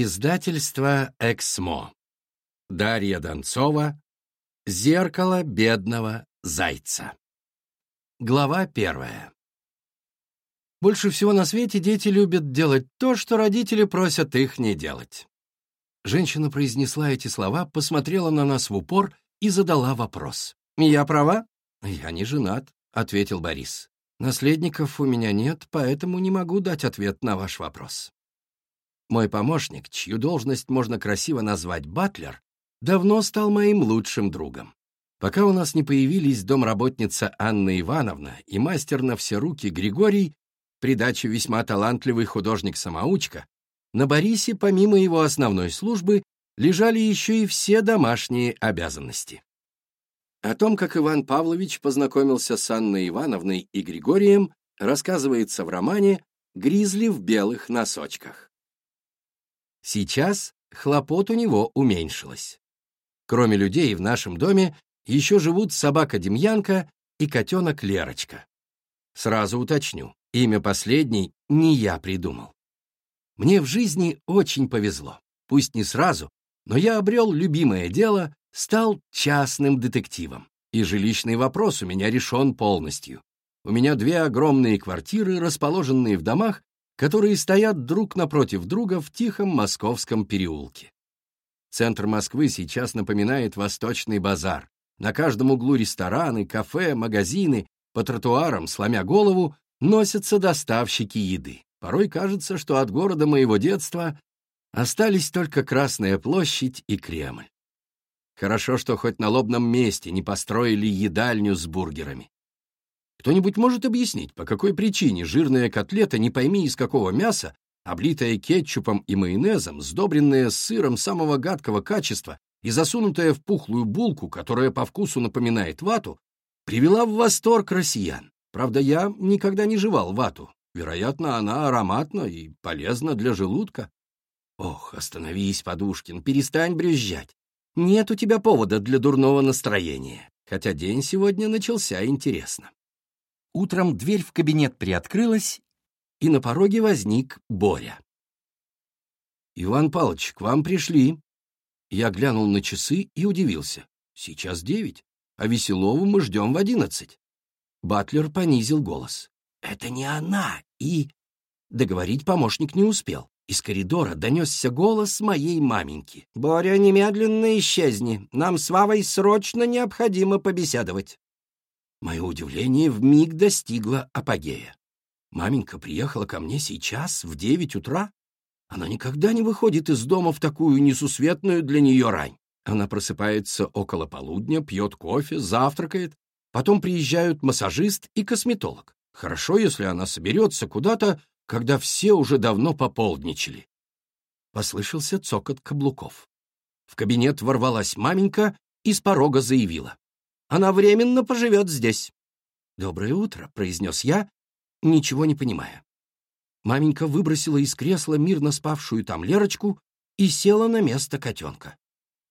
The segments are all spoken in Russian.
Издательство «Эксмо». Дарья Донцова. «Зеркало бедного зайца». Глава первая. Больше всего на свете дети любят делать то, что родители просят их не делать. Женщина произнесла эти слова, посмотрела на нас в упор и задала вопрос. «Я права?» «Я не женат», — ответил Борис. «Наследников у меня нет, поэтому не могу дать ответ на ваш вопрос». Мой помощник, чью должность можно красиво назвать батлер, давно стал моим лучшим другом. Пока у нас не появились домработница Анна Ивановна и мастер на все руки Григорий, придачу весьма талантливый художник-самоучка, на Борисе, помимо его основной службы, лежали еще и все домашние обязанности. О том, как Иван Павлович познакомился с Анной Ивановной и Григорием, рассказывается в романе «Гризли в белых носочках». Сейчас хлопот у него уменьшилось. Кроме людей в нашем доме еще живут собака Демьянка и котенок Лерочка. Сразу уточню, имя последней не я придумал. Мне в жизни очень повезло. Пусть не сразу, но я обрел любимое дело, стал частным детективом. И жилищный вопрос у меня решен полностью. У меня две огромные квартиры, расположенные в домах, которые стоят друг напротив друга в тихом московском переулке. Центр Москвы сейчас напоминает восточный базар. На каждом углу рестораны, кафе, магазины, по тротуарам, сломя голову, носятся доставщики еды. Порой кажется, что от города моего детства остались только Красная площадь и Кремль. Хорошо, что хоть на лобном месте не построили едальню с бургерами. Кто-нибудь может объяснить, по какой причине жирная котлета, не пойми из какого мяса, облитая кетчупом и майонезом, сдобренная сыром самого гадкого качества и засунутая в пухлую булку, которая по вкусу напоминает вату, привела в восторг россиян. Правда, я никогда не жевал вату. Вероятно, она ароматна и полезна для желудка. Ох, остановись, Подушкин, перестань брюзжать. Нет у тебя повода для дурного настроения, хотя день сегодня начался интересно. Утром дверь в кабинет приоткрылась, и на пороге возник Боря. «Иван Павлович, к вам пришли». Я глянул на часы и удивился. «Сейчас девять, а Веселову мы ждем в одиннадцать». Батлер понизил голос. «Это не она, и...» Договорить помощник не успел. Из коридора донесся голос моей маменьки. «Боря, немедленно исчезни. Нам с Вавой срочно необходимо побеседовать». Мое удивление вмиг достигло апогея. Маменька приехала ко мне сейчас, в девять утра. Она никогда не выходит из дома в такую несусветную для нее рань. Она просыпается около полудня, пьет кофе, завтракает. Потом приезжают массажист и косметолог. Хорошо, если она соберется куда-то, когда все уже давно пополдничали. Послышался цокот каблуков. В кабинет ворвалась маменька и с порога заявила. Она временно поживет здесь. «Доброе утро», — произнес я, ничего не понимая. Маменька выбросила из кресла мирно спавшую там Лерочку и села на место котенка.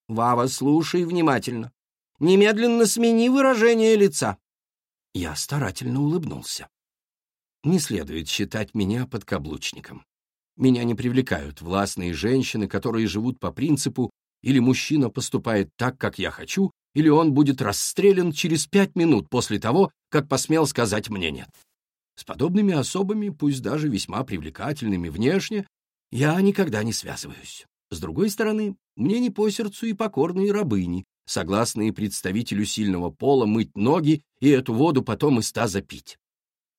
«Вава, слушай внимательно. Немедленно смени выражение лица». Я старательно улыбнулся. Не следует считать меня подкаблучником. Меня не привлекают властные женщины, которые живут по принципу или мужчина поступает так, как я хочу, или он будет расстрелян через пять минут после того, как посмел сказать мне «нет». С подобными особами, пусть даже весьма привлекательными внешне, я никогда не связываюсь. С другой стороны, мне не по сердцу и покорные рабыни, согласные представителю сильного пола мыть ноги и эту воду потом из таза пить.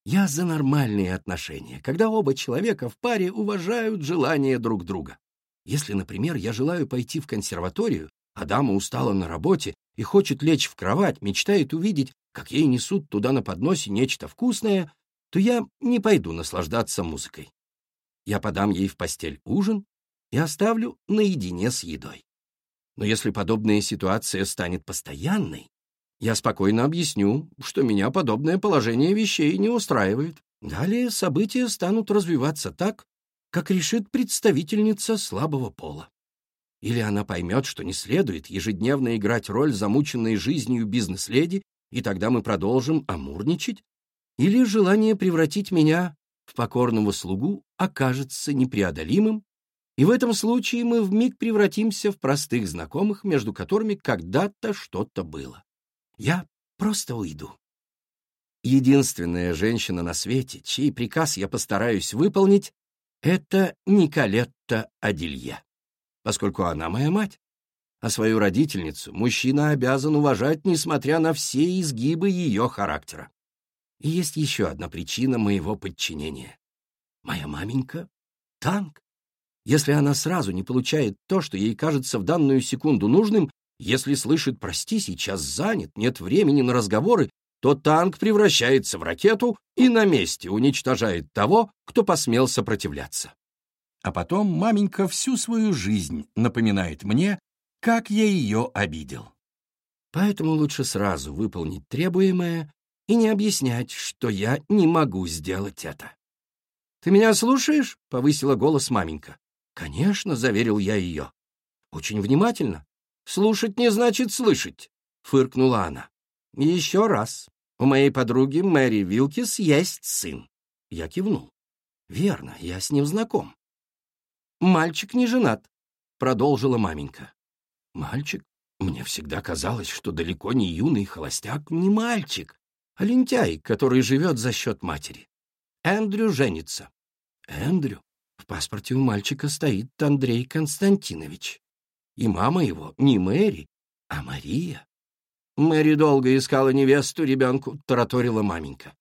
Я за нормальные отношения, когда оба человека в паре уважают желания друг друга. Если, например, я желаю пойти в консерваторию, а дама устала на работе и хочет лечь в кровать, мечтает увидеть, как ей несут туда на подносе нечто вкусное, то я не пойду наслаждаться музыкой. Я подам ей в постель ужин и оставлю наедине с едой. Но если подобная ситуация станет постоянной, я спокойно объясню, что меня подобное положение вещей не устраивает. Далее события станут развиваться так, как решит представительница слабого пола. Или она поймет, что не следует ежедневно играть роль замученной жизнью бизнес-леди, и тогда мы продолжим амурничать, или желание превратить меня в покорного слугу окажется непреодолимым, И в этом случае мы вмиг превратимся в простых знакомых, между которыми когда-то что-то было. Я просто уйду. Единственная женщина на свете, чей приказ я постараюсь выполнить, это Николетта Адилье, поскольку она моя мать. А свою родительницу мужчина обязан уважать, несмотря на все изгибы ее характера. И есть еще одна причина моего подчинения. Моя маменька — танк. Если она сразу не получает то, что ей кажется в данную секунду нужным, если слышит «прости, сейчас занят, нет времени на разговоры», то танк превращается в ракету и на месте уничтожает того, кто посмел сопротивляться. А потом маменька всю свою жизнь напоминает мне, как я ее обидел. Поэтому лучше сразу выполнить требуемое и не объяснять, что я не могу сделать это. «Ты меня слушаешь?» — повысила голос маменька. «Конечно», — заверил я ее. «Очень внимательно. Слушать не значит слышать», — фыркнула она. «Еще раз. У моей подруги Мэри Вилкис есть сын». Я кивнул. «Верно, я с ним знаком». «Мальчик не женат», — продолжила маменька. «Мальчик? Мне всегда казалось, что далеко не юный холостяк, не мальчик, а лентяй, который живет за счет матери. Эндрю женится. Эндрю? В паспорте у мальчика стоит Андрей Константинович. И мама его не Мэри, а Мария. Мэри долго искала невесту ребенку, тараторила маменька.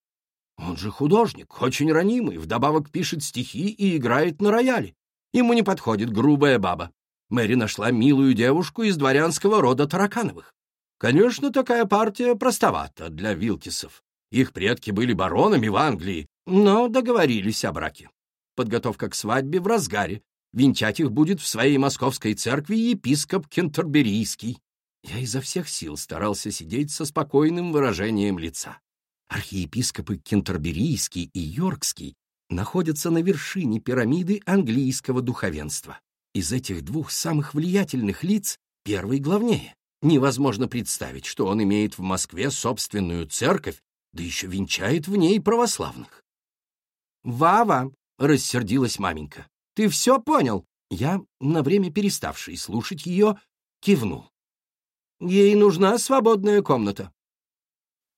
Он же художник, очень ранимый, вдобавок пишет стихи и играет на рояле. Ему не подходит грубая баба. Мэри нашла милую девушку из дворянского рода Таракановых. Конечно, такая партия простовата для Вилкисов. Их предки были баронами в Англии, но договорились о браке. Подготовка к свадьбе в разгаре. Венчать их будет в своей московской церкви епископ Кентерберийский. Я изо всех сил старался сидеть со спокойным выражением лица. Архиепископы Кентерберийский и Йоркский находятся на вершине пирамиды английского духовенства. Из этих двух самых влиятельных лиц первый главнее. Невозможно представить, что он имеет в Москве собственную церковь, да еще венчает в ней православных. «Вава!» — рассердилась маменька. «Ты все понял?» Я, на время переставший слушать ее, кивнул. «Ей нужна свободная комната».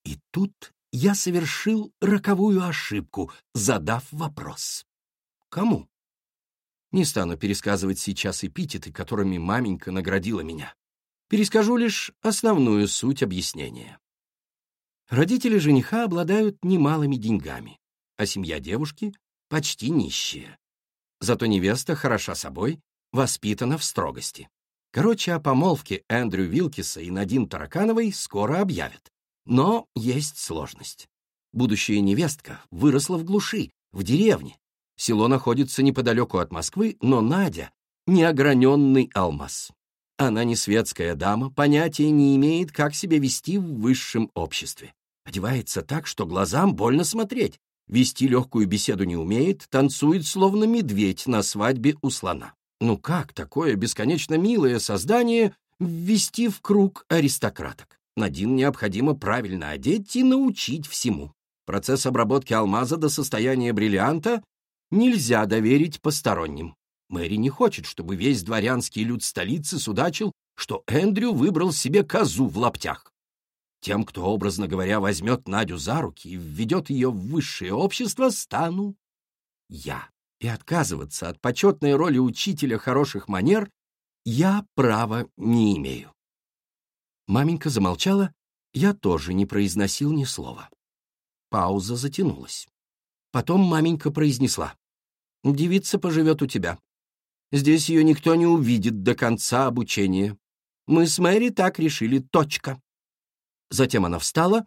И тут я совершил роковую ошибку, задав вопрос. «Кому?» Не стану пересказывать сейчас эпитеты, которыми маменька наградила меня. Перескажу лишь основную суть объяснения. Родители жениха обладают немалыми деньгами, а семья девушки почти нищая. Зато невеста хороша собой, воспитана в строгости. Короче, о помолвке Эндрю Вилкиса и Надин Таракановой скоро объявят. Но есть сложность. Будущая невестка выросла в глуши, в деревне. Село находится неподалеку от Москвы, но Надя — неограненный алмаз. Она не светская дама, понятия не имеет, как себя вести в высшем обществе. Одевается так, что глазам больно смотреть. Вести легкую беседу не умеет, танцует, словно медведь на свадьбе у слона. Ну как такое бесконечно милое создание ввести в круг аристократок? Надин необходимо правильно одеть и научить всему. Процесс обработки алмаза до состояния бриллианта нельзя доверить посторонним. Мэри не хочет, чтобы весь дворянский люд столицы судачил, что Эндрю выбрал себе козу в лаптях. Тем, кто, образно говоря, возьмет Надю за руки и введет ее в высшее общество, стану я. И отказываться от почетной роли учителя хороших манер я права не имею. Маменька замолчала, я тоже не произносил ни слова. Пауза затянулась. Потом маменька произнесла. «Девица поживет у тебя. Здесь ее никто не увидит до конца обучения. Мы с Мэри так решили, точка. Затем она встала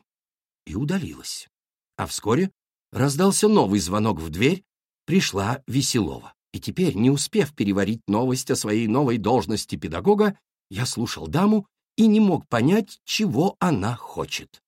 и удалилась. А вскоре раздался новый звонок в дверь, пришла Веселова. И теперь, не успев переварить новость о своей новой должности педагога, я слушал даму и не мог понять, чего она хочет.